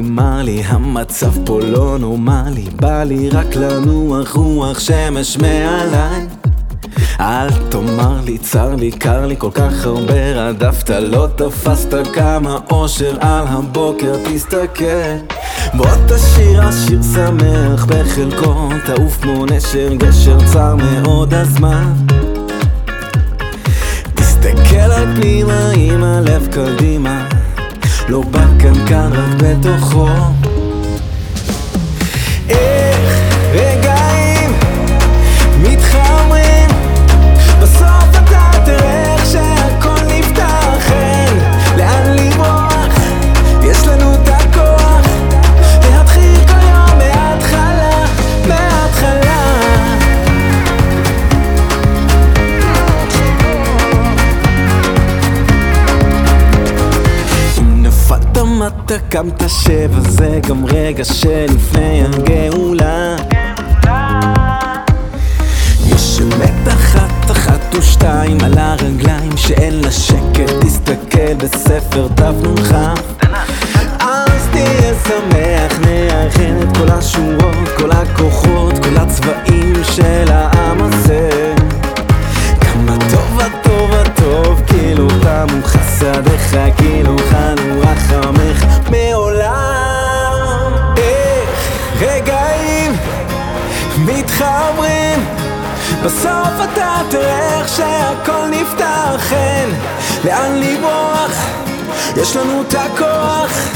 אמר לי המצב פה לא נורמלי בא לי רק לנוח רוח שמש מעליי. אל תאמר לי צר לי קר לי כל כך הרבה רדפת לא תפסת כמה אושר על הבוקר תסתכל. בוא תשיר השיר שמח בחלקו תעוף כמו נשר גשר צר מאוד הזמן. תסתכל על פנימה עם הלב קדימה לא בקנקן רק בתוכו אתה קמת שבע זה גם רגע שלפני הגאולה. יש אמת אחת, אחת ושתיים על הרגליים שאין לה שקט. תסתכל בספר ת"נ"ך אז תהיה שמח, נאחד את כל השורות, כל הכוחות, כל הצבעים של העם חסדיך כאילו חנו רחמך מעולם. איך רגעים מתחברים בסוף אתה תראה איך שהכל נפתח אין לאן לברוח? יש לנו את הכוח